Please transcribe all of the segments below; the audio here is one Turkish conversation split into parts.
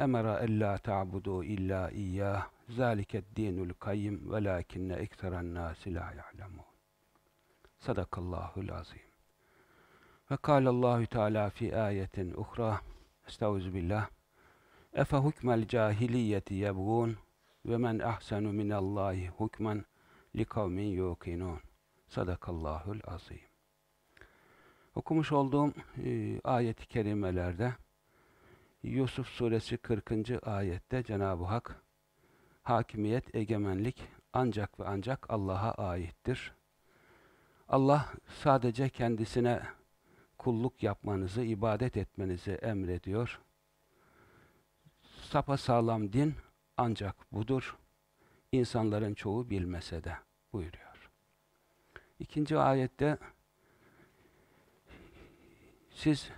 emara ella ta'budu illa iyyah zalike dinul kayyim velakinne ekseren nasi la ya'lemun. Sadakallahul azim. Ve kâlallahu teâlâ fi âyetin uhra Estağfirullah. Efe hukmel cahiliyeti yebgûn ve men ahsenu minallahi hukmen li kavmin yukinun. Sadakallahul azim. Okumuş olduğum e, ayet-i kerimelerde Yusuf suresi 40. ayette Cenab-ı Hak hakimiyet, egemenlik ancak ve ancak Allah'a aittir. Allah sadece kendisine kulluk yapmanızı, ibadet etmenizi emrediyor. Sapa sağlam din ancak budur. İnsanların çoğu bilmese de buyuruyor. İkinci ayette siz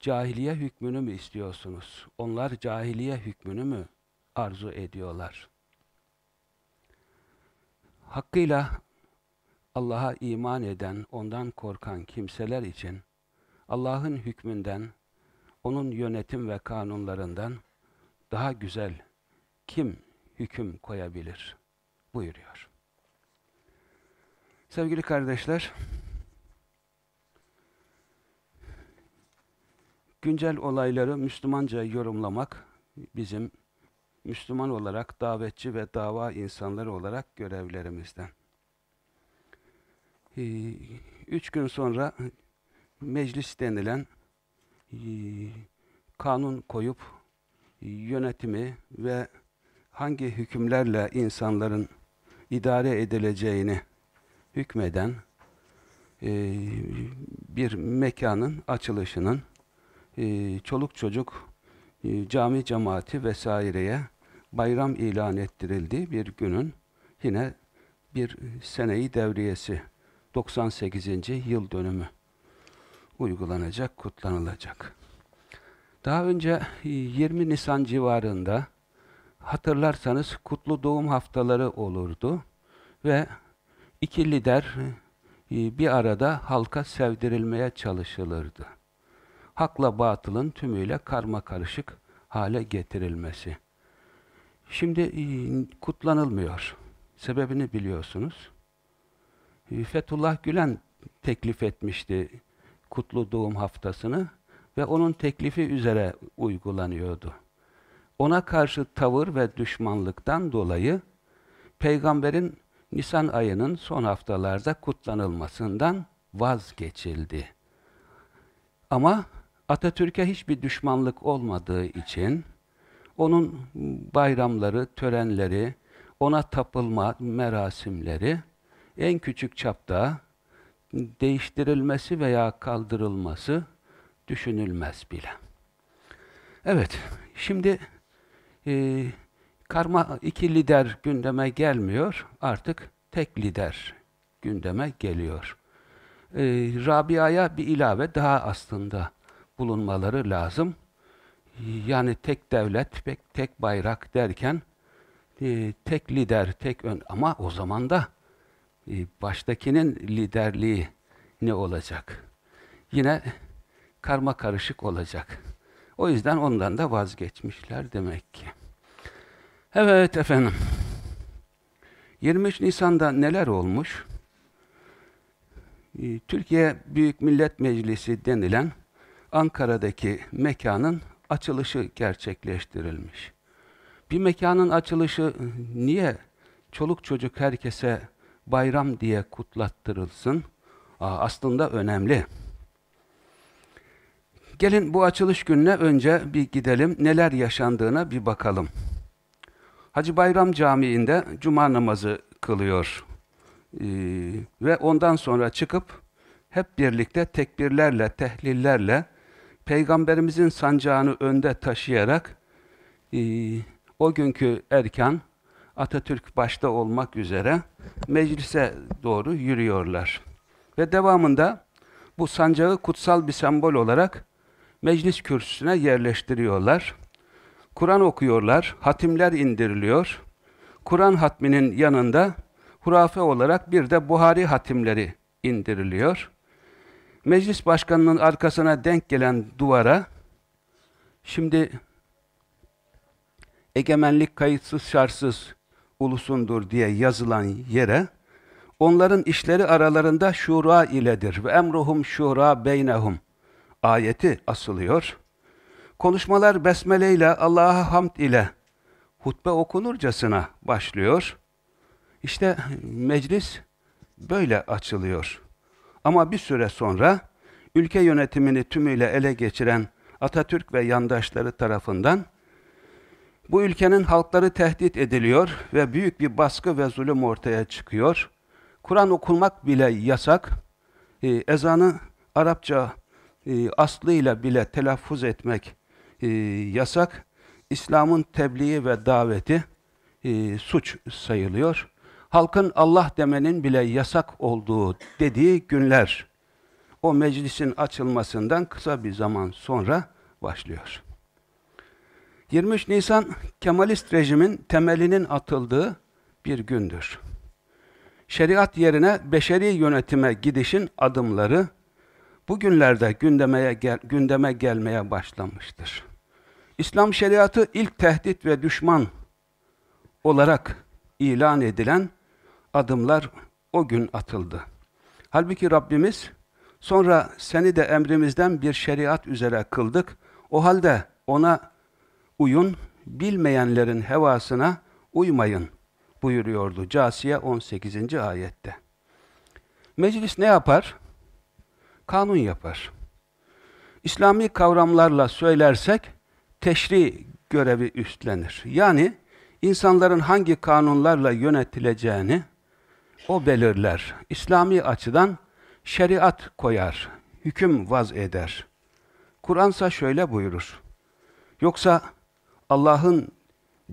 cahiliye hükmünü mü istiyorsunuz? Onlar cahiliye hükmünü mü arzu ediyorlar? Hakkıyla Allah'a iman eden, ondan korkan kimseler için Allah'ın hükmünden, onun yönetim ve kanunlarından daha güzel kim hüküm koyabilir? buyuruyor. Sevgili kardeşler, güncel olayları Müslümanca yorumlamak bizim Müslüman olarak davetçi ve dava insanları olarak görevlerimizden. Ee, üç gün sonra meclis denilen e, kanun koyup yönetimi ve hangi hükümlerle insanların idare edileceğini hükmeden e, bir mekanın açılışının e, çoluk çocuk, e, cami cemaati vesaireye bayram ilan ettirildiği bir günün yine bir seneyi devriyesi 98. yıl dönümü uygulanacak, kutlanılacak. Daha önce 20 Nisan civarında hatırlarsanız kutlu doğum haftaları olurdu ve iki lider bir arada halka sevdirilmeye çalışılırdı hakla batılın tümüyle karma karışık hale getirilmesi. Şimdi e, kutlanılmıyor. Sebebini biliyorsunuz. E, Fethullah Gülen teklif etmişti kutlu doğum haftasını ve onun teklifi üzere uygulanıyordu. Ona karşı tavır ve düşmanlıktan dolayı peygamberin Nisan ayının son haftalarda kutlanılmasından vazgeçildi. Ama Atatürk'e hiçbir düşmanlık olmadığı için onun bayramları, törenleri, ona tapılma merasimleri en küçük çapta değiştirilmesi veya kaldırılması düşünülmez bile. Evet, şimdi e, karma iki lider gündeme gelmiyor, artık tek lider gündeme geliyor. E, Rabia'ya bir ilave daha aslında bulunmaları lazım. Yani tek devlet, tek, tek bayrak derken e, tek lider, tek ön ama o zaman da e, baştakinin liderliği ne olacak? Yine karma karışık olacak. O yüzden ondan da vazgeçmişler demek ki. Evet efendim. 23 Nisan'da neler olmuş? Türkiye Büyük Millet Meclisi denilen Ankara'daki mekanın açılışı gerçekleştirilmiş. Bir mekanın açılışı niye çoluk çocuk herkese bayram diye kutlattırılsın? Aa, aslında önemli. Gelin bu açılış gününe önce bir gidelim, neler yaşandığına bir bakalım. Hacı Bayram Camii'nde cuma namazı kılıyor. Ee, ve ondan sonra çıkıp hep birlikte tekbirlerle, tehlillerle Peygamberimizin sancağını önde taşıyarak e, o günkü erkan Atatürk başta olmak üzere meclise doğru yürüyorlar. Ve devamında bu sancağı kutsal bir sembol olarak meclis kürsüsüne yerleştiriyorlar. Kur'an okuyorlar, hatimler indiriliyor. Kur'an hatminin yanında hurafe olarak bir de Buhari hatimleri indiriliyor. Meclis başkanının arkasına denk gelen duvara şimdi egemenlik kayıtsız şartsız ulusundur diye yazılan yere onların işleri aralarında şura iledir ve emruhum şura beynehum ayeti asılıyor. Konuşmalar besmele ile Allah'a hamd ile hutbe okunurcasına başlıyor. İşte meclis böyle açılıyor. Ama bir süre sonra ülke yönetimini tümüyle ele geçiren Atatürk ve yandaşları tarafından bu ülkenin halkları tehdit ediliyor ve büyük bir baskı ve zulüm ortaya çıkıyor. Kur'an okunmak bile yasak. Ee, ezanı Arapça e, aslıyla bile telaffuz etmek e, yasak. İslam'ın tebliği ve daveti e, suç sayılıyor. Halkın Allah demenin bile yasak olduğu dediği günler o meclisin açılmasından kısa bir zaman sonra başlıyor. 23 Nisan Kemalist rejimin temelinin atıldığı bir gündür. Şeriat yerine beşeri yönetime gidişin adımları bugünlerde gündemeye gel, gündeme gelmeye başlamıştır. İslam şeriatı ilk tehdit ve düşman olarak ilan edilen adımlar o gün atıldı. Halbuki Rabbimiz sonra seni de emrimizden bir şeriat üzere kıldık. O halde ona uyun, bilmeyenlerin hevasına uymayın buyuruyordu Casiye 18. ayette. Meclis ne yapar? Kanun yapar. İslami kavramlarla söylersek teşri görevi üstlenir. Yani insanların hangi kanunlarla yönetileceğini o belirler. İslami açıdan şeriat koyar, hüküm vaz eder. Kur'ansa şöyle buyurur. Yoksa Allah'ın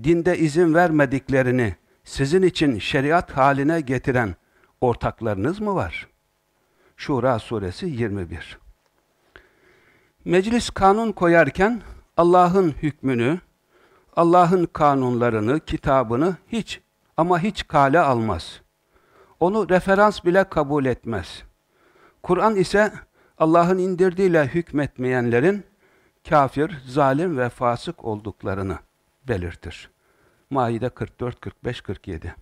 dinde izin vermediklerini sizin için şeriat haline getiren ortaklarınız mı var? Şura suresi 21. Meclis kanun koyarken Allah'ın hükmünü, Allah'ın kanunlarını, kitabını hiç ama hiç kale almaz. Onu referans bile kabul etmez. Kur'an ise Allah'ın indirdiğiyle hükmetmeyenlerin kafir, zalim ve fasık olduklarını belirtir. Maide 44, 45, 47.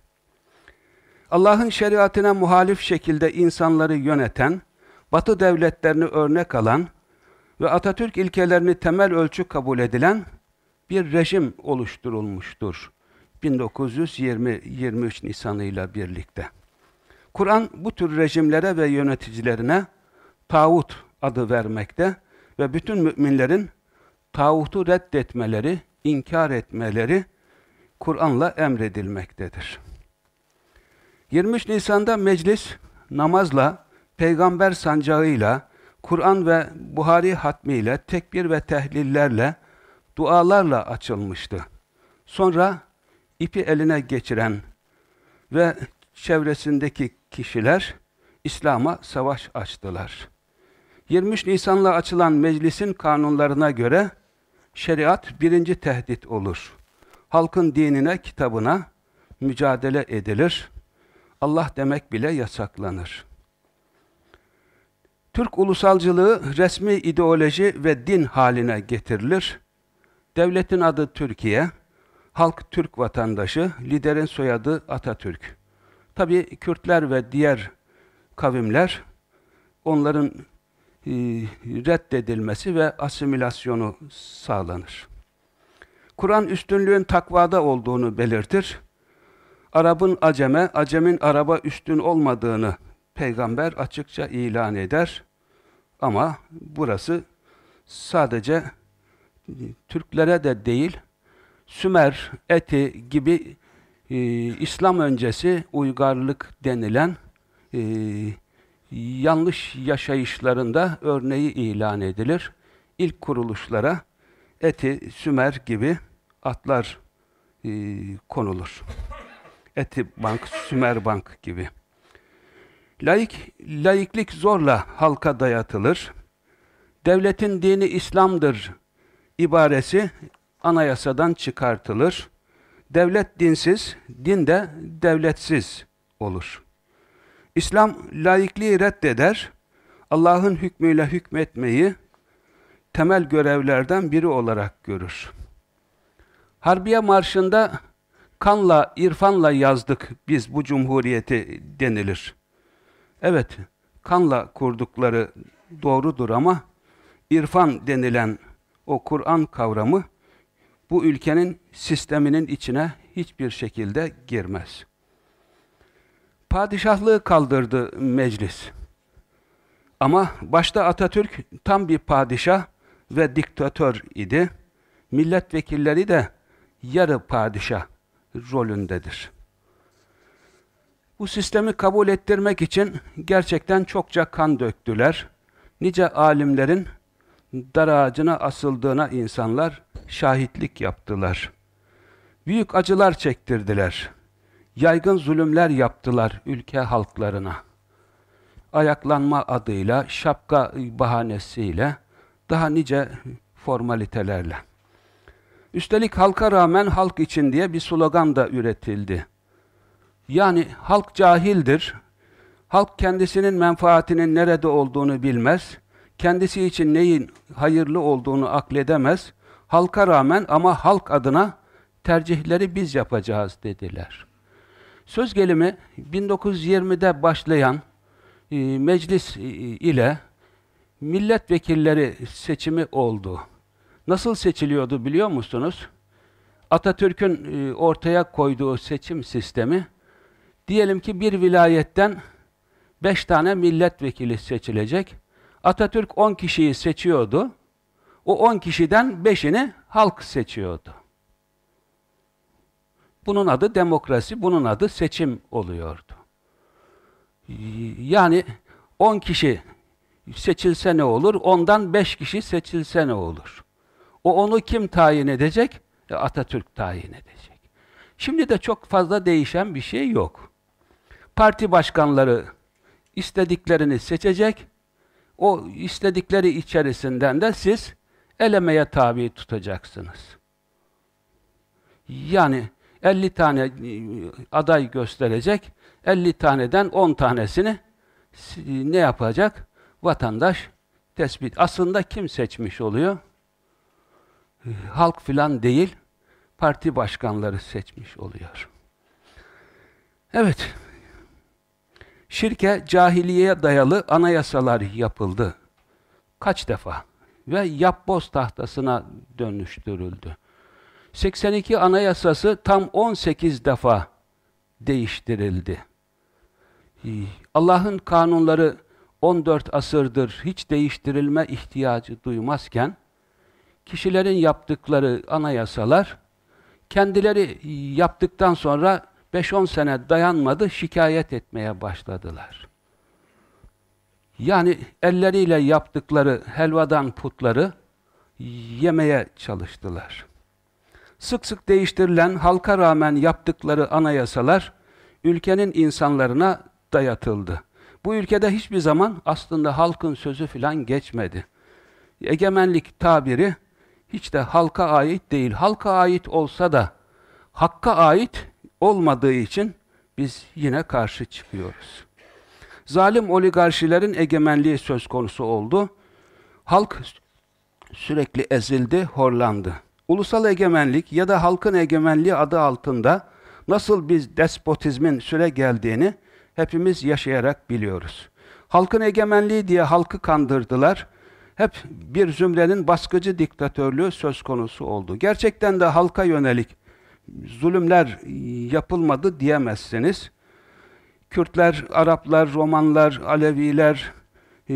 Allah'ın şeriatine muhalif şekilde insanları yöneten, Batı devletlerini örnek alan ve Atatürk ilkelerini temel ölçü kabul edilen bir rejim oluşturulmuştur. 1920-23 Nisan'ıyla birlikte. Kur'an bu tür rejimlere ve yöneticilerine tağut adı vermekte ve bütün müminlerin tağutu reddetmeleri, inkar etmeleri Kur'an'la emredilmektedir. 23 Nisan'da meclis namazla, peygamber sancağıyla, Kur'an ve Buhari hatmiyle, tekbir ve tehlillerle, dualarla açılmıştı. Sonra ipi eline geçiren ve çevresindeki kişiler İslam'a savaş açtılar. 23 Nisan'la açılan meclisin kanunlarına göre şeriat birinci tehdit olur. Halkın dinine, kitabına mücadele edilir. Allah demek bile yasaklanır. Türk ulusalcılığı resmi ideoloji ve din haline getirilir. Devletin adı Türkiye, halk Türk vatandaşı, liderin soyadı Atatürk. Tabi Kürtler ve diğer kavimler onların reddedilmesi ve asimilasyonu sağlanır. Kur'an üstünlüğün takvada olduğunu belirtir. Arap'ın aceme, acemin araba üstün olmadığını peygamber açıkça ilan eder. Ama burası sadece Türklere de değil, Sümer, Eti gibi e, İslam öncesi uygarlık denilen e, yanlış yaşayışlarında örneği ilan edilir. İlk kuruluşlara Eti, Sümer gibi atlar e, konulur. Eti Bank, Sümer Bank gibi. Laik, laiklik zorla halka dayatılır. Devletin dini İslam'dır ibaresi anayasadan çıkartılır. Devlet dinsiz, din de devletsiz olur. İslam laikliği reddeder, Allah'ın hükmüyle hükmetmeyi temel görevlerden biri olarak görür. Harbiye Marşı'nda kanla, irfanla yazdık biz bu cumhuriyeti denilir. Evet, kanla kurdukları doğrudur ama irfan denilen o Kur'an kavramı bu ülkenin sisteminin içine hiçbir şekilde girmez. Padişahlığı kaldırdı meclis. Ama başta Atatürk tam bir padişah ve diktatör idi. Milletvekilleri de yarı padişah rolündedir. Bu sistemi kabul ettirmek için gerçekten çokça kan döktüler. Nice alimlerin dar ağacına asıldığına insanlar şahitlik yaptılar. Büyük acılar çektirdiler. Yaygın zulümler yaptılar ülke halklarına. Ayaklanma adıyla, şapka bahanesiyle, daha nice formalitelerle. Üstelik halka rağmen halk için diye bir slogan da üretildi. Yani halk cahildir, halk kendisinin menfaatinin nerede olduğunu bilmez, kendisi için neyin hayırlı olduğunu akledemez, halka rağmen ama halk adına tercihleri biz yapacağız dediler. Söz gelimi 1920'de başlayan e, meclis e, ile milletvekilleri seçimi oldu. Nasıl seçiliyordu biliyor musunuz? Atatürk'ün e, ortaya koyduğu seçim sistemi, diyelim ki bir vilayetten beş tane milletvekili seçilecek. Atatürk on kişiyi seçiyordu. O on kişiden beşini halk seçiyordu. Bunun adı demokrasi, bunun adı seçim oluyordu. Yani on kişi seçilse ne olur? Ondan beş kişi seçilse ne olur? O onu kim tayin edecek? E, Atatürk tayin edecek. Şimdi de çok fazla değişen bir şey yok. Parti başkanları istediklerini seçecek, o istedikleri içerisinden de siz elemeye tabi tutacaksınız. Yani 50 tane e, aday gösterecek, 50 taneden 10 tanesini ne yapacak? Vatandaş tespit. Aslında kim seçmiş oluyor? Halk filan değil, parti başkanları seçmiş oluyor. Evet, şirke, cahiliyeye dayalı anayasalar yapıldı. Kaç defa? Ve yapboz tahtasına dönüştürüldü. 82 anayasası tam 18 defa değiştirildi. Allah'ın kanunları 14 asırdır hiç değiştirilme ihtiyacı duymazken, kişilerin yaptıkları anayasalar, kendileri yaptıktan sonra 5-10 sene dayanmadı, şikayet etmeye başladılar. Yani elleriyle yaptıkları helvadan putları yemeye çalıştılar. Sık sık değiştirilen, halka rağmen yaptıkları anayasalar, ülkenin insanlarına dayatıldı. Bu ülkede hiçbir zaman aslında halkın sözü filan geçmedi. Egemenlik tabiri hiç de halka ait değil. Halka ait olsa da hakka ait olmadığı için biz yine karşı çıkıyoruz. Zalim oligarşilerin egemenliği söz konusu oldu. Halk sürekli ezildi, horlandı. Ulusal egemenlik ya da halkın egemenliği adı altında nasıl biz despotizmin süre geldiğini hepimiz yaşayarak biliyoruz. Halkın egemenliği diye halkı kandırdılar. Hep bir zümrenin baskıcı diktatörlüğü söz konusu oldu. Gerçekten de halka yönelik zulümler yapılmadı diyemezsiniz. Kürtler, Araplar, Romanlar, Aleviler e,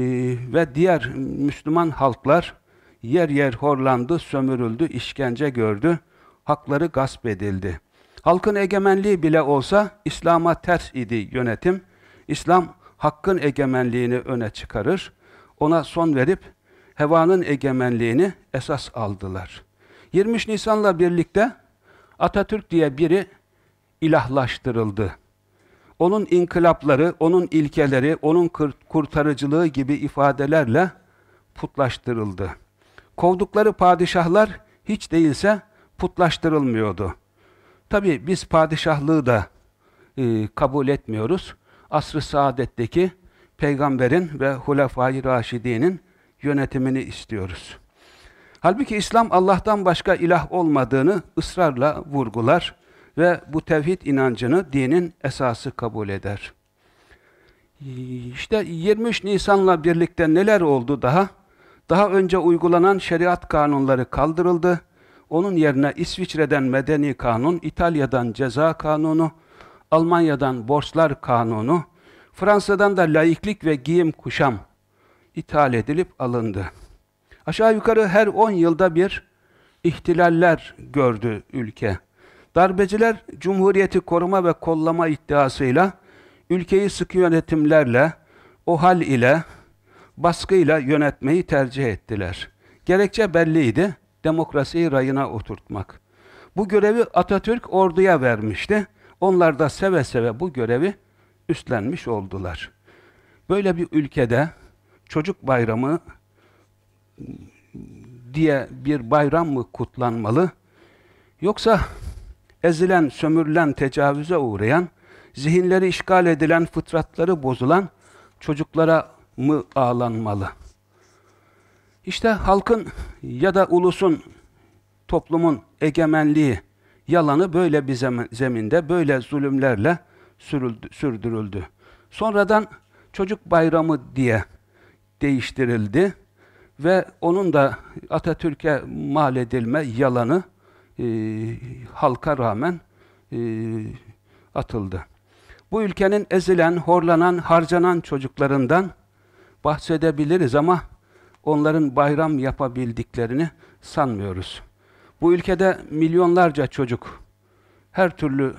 ve diğer Müslüman halklar yer yer horlandı, sömürüldü, işkence gördü, hakları gasp edildi. Halkın egemenliği bile olsa İslam'a ters idi yönetim. İslam hakkın egemenliğini öne çıkarır. Ona son verip hevanın egemenliğini esas aldılar. 23 Nisan'la birlikte Atatürk diye biri ilahlaştırıldı. Onun inkılapları, onun ilkeleri, onun kurtarıcılığı gibi ifadelerle putlaştırıldı. Kovdukları padişahlar hiç değilse putlaştırılmıyordu. Tabi biz padişahlığı da e, kabul etmiyoruz. Asr-ı saadetteki peygamberin ve hulefai raşidinin yönetimini istiyoruz. Halbuki İslam Allah'tan başka ilah olmadığını ısrarla vurgular ve bu tevhid inancını dinin esası kabul eder. İşte 23 Nisan'la birlikte neler oldu daha? Daha önce uygulanan şeriat kanunları kaldırıldı. Onun yerine İsviçre'den medeni kanun, İtalya'dan ceza kanunu, Almanya'dan borçlar kanunu, Fransa'dan da laiklik ve giyim kuşam ithal edilip alındı. Aşağı yukarı her 10 yılda bir ihtilaller gördü ülke. Darbeciler Cumhuriyeti koruma ve kollama iddiasıyla ülkeyi sıkı yönetimlerle, o hal ile, baskıyla yönetmeyi tercih ettiler. Gerekçe belliydi, demokrasiyi rayına oturtmak. Bu görevi Atatürk orduya vermişti. Onlar da seve seve bu görevi üstlenmiş oldular. Böyle bir ülkede çocuk bayramı diye bir bayram mı kutlanmalı? Yoksa ezilen, sömürülen, tecavüze uğrayan, zihinleri işgal edilen, fıtratları bozulan çocuklara mı ağlanmalı? İşte halkın ya da ulusun, toplumun egemenliği, yalanı böyle bir zeminde, böyle zulümlerle sürüldü, sürdürüldü. Sonradan çocuk bayramı diye değiştirildi ve onun da Atatürk'e mal edilme yalanı e, halka rağmen e, atıldı. Bu ülkenin ezilen, horlanan, harcanan çocuklarından bahsedebiliriz ama onların bayram yapabildiklerini sanmıyoruz. Bu ülkede milyonlarca çocuk her türlü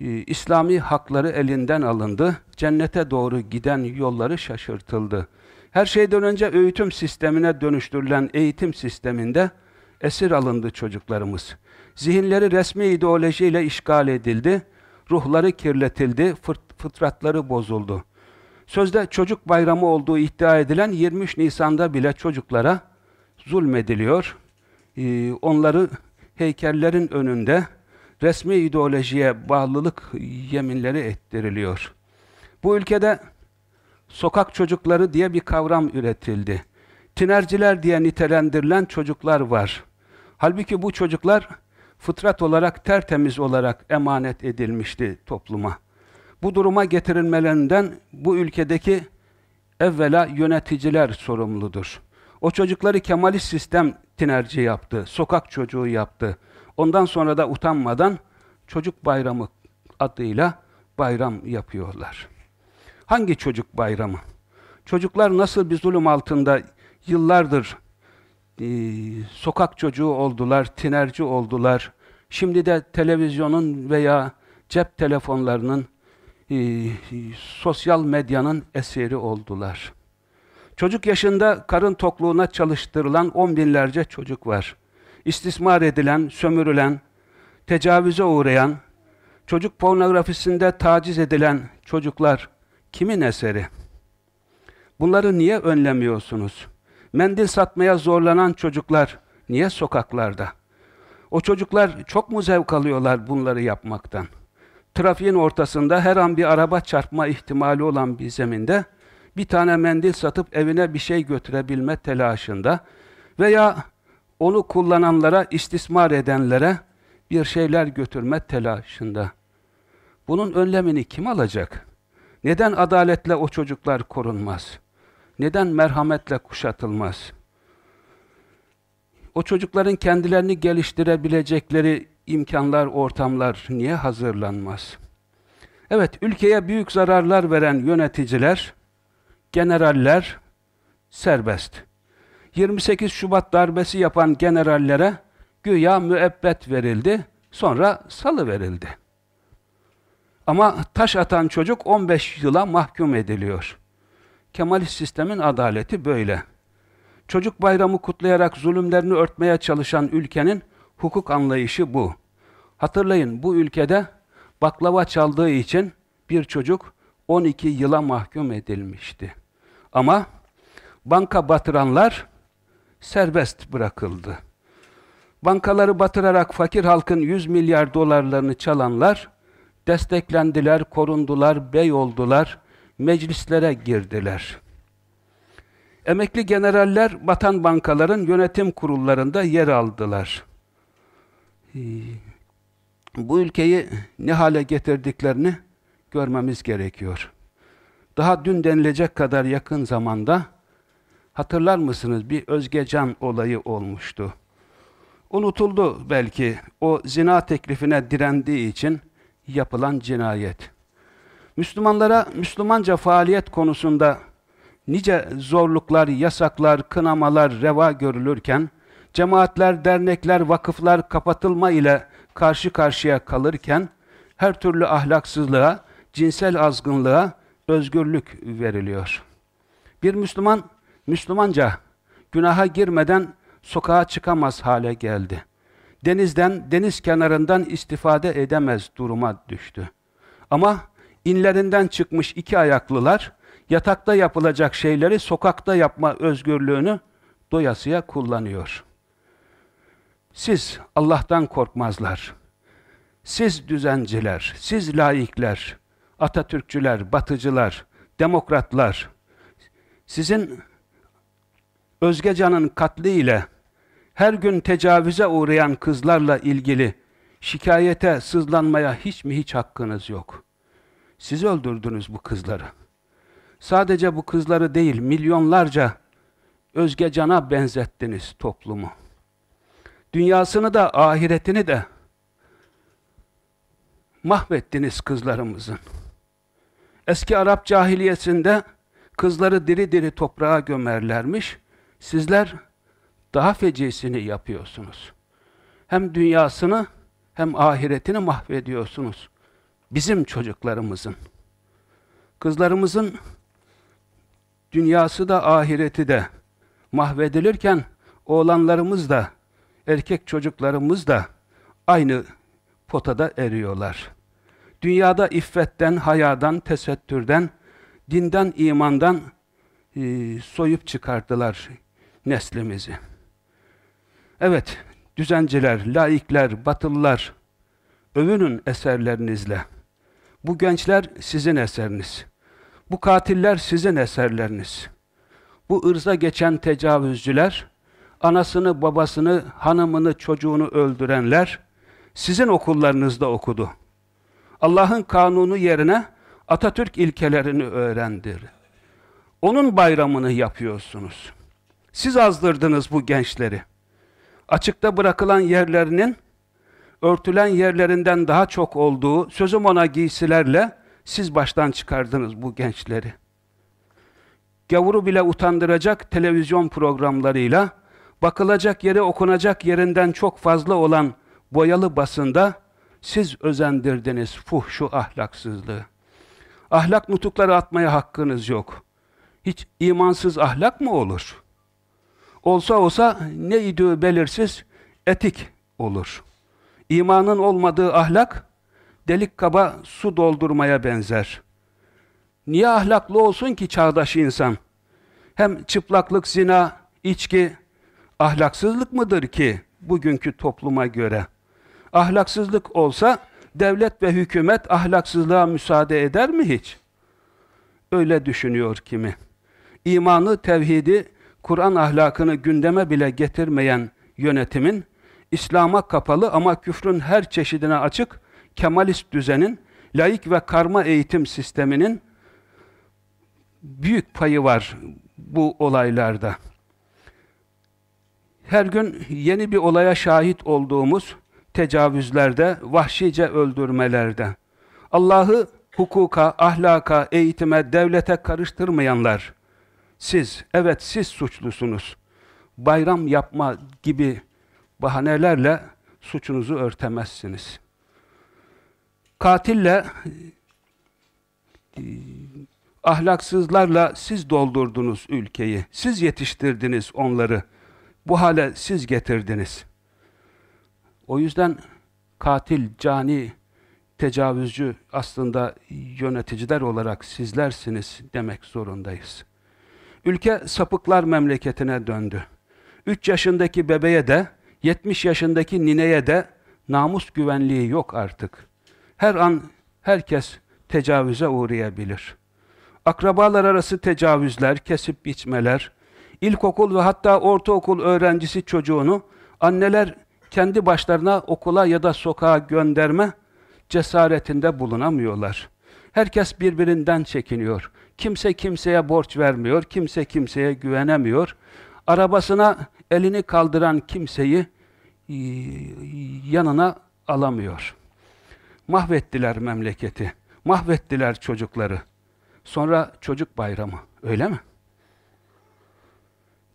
e, İslami hakları elinden alındı. Cennete doğru giden yolları şaşırtıldı. Her şeyden önce öğütüm sistemine dönüştürülen eğitim sisteminde esir alındı çocuklarımız. Zihinleri resmi ideolojiyle işgal edildi, ruhları kirletildi, fıtratları bozuldu. Sözde çocuk bayramı olduğu iddia edilen 23 Nisan'da bile çocuklara zulmediliyor. Ee, onları heykellerin önünde resmi ideolojiye bağlılık yeminleri ettiriliyor. Bu ülkede sokak çocukları diye bir kavram üretildi. Tinerciler diye nitelendirilen çocuklar var. Halbuki bu çocuklar fıtrat olarak tertemiz olarak emanet edilmişti topluma. Bu duruma getirilmelerinden bu ülkedeki evvela yöneticiler sorumludur. O çocukları Kemalist sistem tinerci yaptı, sokak çocuğu yaptı. Ondan sonra da utanmadan çocuk bayramı adıyla bayram yapıyorlar. Hangi çocuk bayramı? Çocuklar nasıl bir zulüm altında yıllardır e, sokak çocuğu oldular, tinerci oldular. Şimdi de televizyonun veya cep telefonlarının, e, sosyal medyanın eseri oldular. Çocuk yaşında karın tokluğuna çalıştırılan on binlerce çocuk var. İstismar edilen, sömürülen, tecavüze uğrayan, çocuk pornografisinde taciz edilen çocuklar kimin eseri? Bunları niye önlemiyorsunuz? Mendil satmaya zorlanan çocuklar niye sokaklarda? O çocuklar çok mu zevk alıyorlar bunları yapmaktan? Trafiğin ortasında her an bir araba çarpma ihtimali olan bir zeminde bir tane mendil satıp evine bir şey götürebilme telaşında veya onu kullananlara, istismar edenlere bir şeyler götürme telaşında. Bunun önlemini kim alacak? Neden adaletle o çocuklar korunmaz? Neden merhametle kuşatılmaz? O çocukların kendilerini geliştirebilecekleri imkanlar, ortamlar niye hazırlanmaz? Evet, ülkeye büyük zararlar veren yöneticiler, generaller serbest. 28 Şubat darbesi yapan generallere güya müebbet verildi, sonra salı verildi. Ama taş atan çocuk 15 yıla mahkum ediliyor. Kemalist sistemin adaleti böyle. Çocuk bayramı kutlayarak zulümlerini örtmeye çalışan ülkenin hukuk anlayışı bu. Hatırlayın bu ülkede baklava çaldığı için bir çocuk 12 yıla mahkum edilmişti. Ama banka batıranlar serbest bırakıldı. Bankaları batırarak fakir halkın 100 milyar dolarlarını çalanlar desteklendiler, korundular, bey oldular, meclislere girdiler. Emekli generaller batan bankaların yönetim kurullarında yer aldılar. Ee, bu ülkeyi ne hale getirdiklerini görmemiz gerekiyor. Daha dün denilecek kadar yakın zamanda hatırlar mısınız bir Özgecan olayı olmuştu. Unutuldu belki o zina teklifine direndiği için yapılan cinayet. Müslümanlara Müslümanca faaliyet konusunda nice zorluklar, yasaklar, kınamalar reva görülürken, cemaatler, dernekler, vakıflar kapatılma ile karşı karşıya kalırken, her türlü ahlaksızlığa, cinsel azgınlığa özgürlük veriliyor. Bir Müslüman, Müslümanca günaha girmeden sokağa çıkamaz hale geldi. Denizden, deniz kenarından istifade edemez duruma düştü. Ama inlerinden çıkmış iki ayaklılar, yatakta yapılacak şeyleri sokakta yapma özgürlüğünü doyasıya kullanıyor. Siz Allah'tan korkmazlar. Siz düzenciler, siz laikler, Atatürkçüler, batıcılar, demokratlar, sizin Özgecan'ın katliyle her gün tecavüze uğrayan kızlarla ilgili şikayete, sızlanmaya hiç mi hiç hakkınız yok. Siz öldürdünüz bu kızları. Sadece bu kızları değil, milyonlarca Özgecan'a benzettiniz toplumu. Dünyasını da, ahiretini de mahvettiniz kızlarımızın. Eski Arap cahiliyesinde kızları diri diri toprağa gömerlermiş. Sizler daha fecisini yapıyorsunuz. Hem dünyasını hem ahiretini mahvediyorsunuz. Bizim çocuklarımızın. Kızlarımızın dünyası da ahireti de mahvedilirken oğlanlarımız da erkek çocuklarımız da aynı potada eriyorlar. Dünyada iffetten, hayadan, tesettürden, dinden, imandan e, soyup çıkarttılar neslimizi. Evet, düzenciler, laikler, batılılar, övünün eserlerinizle. Bu gençler sizin eseriniz. Bu katiller sizin eserleriniz. Bu ırza geçen tecavüzcüler, anasını, babasını, hanımını, çocuğunu öldürenler, sizin okullarınızda okudu. Allah'ın kanunu yerine Atatürk ilkelerini öğrendir. Onun bayramını yapıyorsunuz. Siz azdırdınız bu gençleri. Açıkta bırakılan yerlerinin örtülen yerlerinden daha çok olduğu sözüm ona giysilerle siz baştan çıkardınız bu gençleri. Gavuru bile utandıracak televizyon programlarıyla bakılacak yere okunacak yerinden çok fazla olan boyalı basında siz özendirdiniz fuhşu ahlaksızlığı. Ahlak nutukları atmaya hakkınız yok. Hiç imansız ahlak mı olur? Olsa olsa ne idüğü belirsiz etik olur. İmanın olmadığı ahlak, delik kaba su doldurmaya benzer. Niye ahlaklı olsun ki çağdaş insan? Hem çıplaklık, zina, içki, ahlaksızlık mıdır ki bugünkü topluma göre? Ahlaksızlık olsa devlet ve hükümet ahlaksızlığa müsaade eder mi hiç? Öyle düşünüyor kimi. İmanı, tevhidi, Kur'an ahlakını gündeme bile getirmeyen yönetimin, İslam'a kapalı ama küfrün her çeşidine açık Kemalist düzenin, laik ve karma eğitim sisteminin büyük payı var bu olaylarda. Her gün yeni bir olaya şahit olduğumuz tecavüzlerde, vahşice öldürmelerde. Allah'ı hukuka, ahlaka, eğitime, devlete karıştırmayanlar, siz, evet siz suçlusunuz. Bayram yapma gibi bahanelerle suçunuzu örtemezsiniz. Katille, e, ahlaksızlarla siz doldurdunuz ülkeyi. Siz yetiştirdiniz onları. Bu hale siz getirdiniz. O yüzden katil, cani, tecavüzcü aslında yöneticiler olarak sizlersiniz demek zorundayız. Ülke sapıklar memleketine döndü. 3 yaşındaki bebeğe de, 70 yaşındaki nineye de namus güvenliği yok artık. Her an herkes tecavüze uğrayabilir. Akrabalar arası tecavüzler, kesip biçmeler, ilkokul ve hatta ortaokul öğrencisi çocuğunu anneler kendi başlarına okula ya da sokağa gönderme cesaretinde bulunamıyorlar. Herkes birbirinden çekiniyor. Kimse kimseye borç vermiyor, kimse kimseye güvenemiyor. Arabasına elini kaldıran kimseyi e, yanına alamıyor. Mahvettiler memleketi, mahvettiler çocukları. Sonra çocuk bayramı, öyle mi?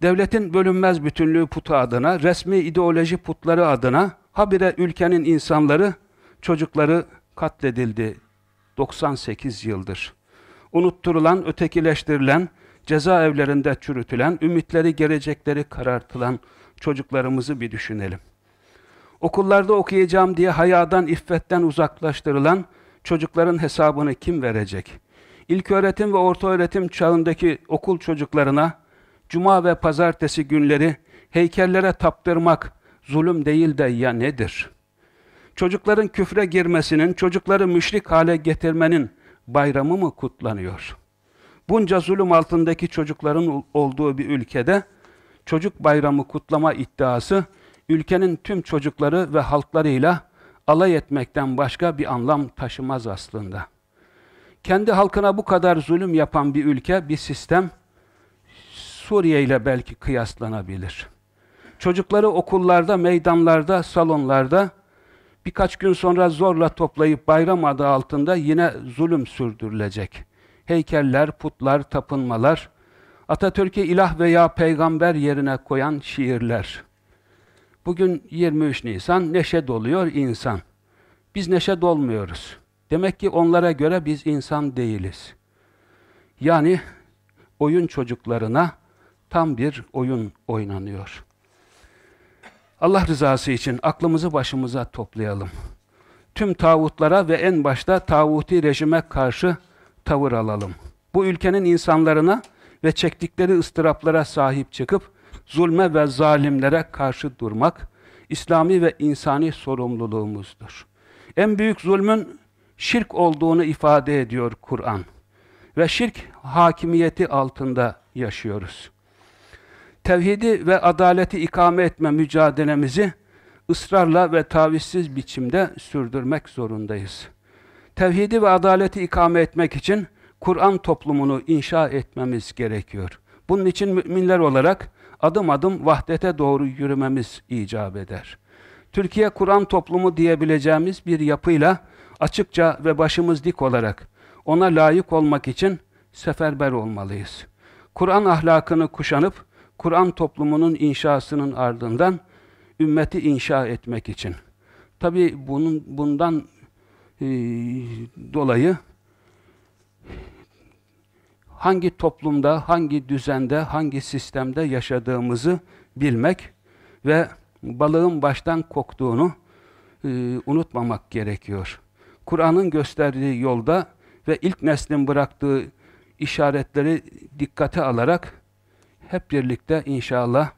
Devletin bölünmez bütünlüğü putu adına, resmi ideoloji putları adına, habire ülkenin insanları, çocukları katledildi 98 yıldır. Unutturulan, ötekileştirilen, cezaevlerinde çürütülen, ümitleri, gelecekleri karartılan çocuklarımızı bir düşünelim. Okullarda okuyacağım diye hayadan, iffetten uzaklaştırılan çocukların hesabını kim verecek? İlköğretim ve ortaöğretim çağındaki okul çocuklarına cuma ve pazartesi günleri heykellere taptırmak zulüm değil de ya nedir? Çocukların küfre girmesinin, çocukları müşrik hale getirmenin bayramı mı kutlanıyor? Bunca zulüm altındaki çocukların olduğu bir ülkede çocuk bayramı kutlama iddiası ülkenin tüm çocukları ve halklarıyla alay etmekten başka bir anlam taşımaz aslında. Kendi halkına bu kadar zulüm yapan bir ülke, bir sistem Suriye ile belki kıyaslanabilir. Çocukları okullarda, meydanlarda, salonlarda birkaç gün sonra zorla toplayıp bayram adı altında yine zulüm sürdürülecek. Heykeller, putlar, tapınmalar, Atatürk'ü ilah veya peygamber yerine koyan şiirler. Bugün 23 Nisan, neşe doluyor insan. Biz neşe dolmuyoruz. Demek ki onlara göre biz insan değiliz. Yani oyun çocuklarına tam bir oyun oynanıyor. Allah rızası için aklımızı başımıza toplayalım. Tüm tağutlara ve en başta tağuti rejime karşı tavır alalım. Bu ülkenin insanlarına ve çektikleri ıstıraplara sahip çıkıp zulme ve zalimlere karşı durmak İslami ve insani sorumluluğumuzdur. En büyük zulmün şirk olduğunu ifade ediyor Kur'an. Ve şirk hakimiyeti altında yaşıyoruz. Tevhidi ve adaleti ikame etme mücadelemizi ısrarla ve tavizsiz biçimde sürdürmek zorundayız. Tevhidi ve adaleti ikame etmek için Kur'an toplumunu inşa etmemiz gerekiyor. Bunun için müminler olarak adım adım vahdete doğru yürümemiz icap eder. Türkiye Kur'an toplumu diyebileceğimiz bir yapıyla açıkça ve başımız dik olarak ona layık olmak için seferber olmalıyız. Kur'an ahlakını kuşanıp Kur'an toplumunun inşasının ardından ümmeti inşa etmek için. Tabi bunun bundan e, dolayı hangi toplumda, hangi düzende, hangi sistemde yaşadığımızı bilmek ve balığın baştan koktuğunu e, unutmamak gerekiyor. Kur'an'ın gösterdiği yolda ve ilk neslin bıraktığı işaretleri dikkate alarak hep birlikte inşallah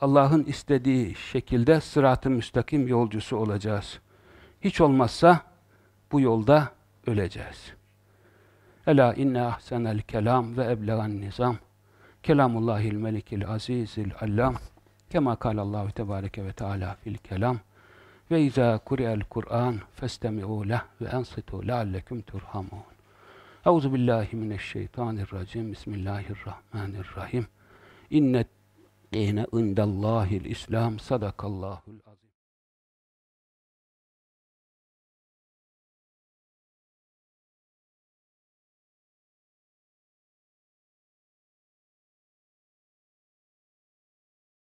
Allah'ın istediği şekilde sırat-ı müstakim yolcusu olacağız. Hiç olmazsa bu yolda öleceğiz. Ela inne ahsenel kelam ve eblegan nizam. Kelamullahil melikil azizil allam. Kema kalallahu tebareke ve teala fil kelam. Ve izâ kuri'el Kur'an festemi'û leh ve ensitu leallekum turhamun. Euzu billahi mineşşeytanirracim. Bismillahirrahmanirrahim. İnnet dine indallahil İslam. Sadakallahul azim.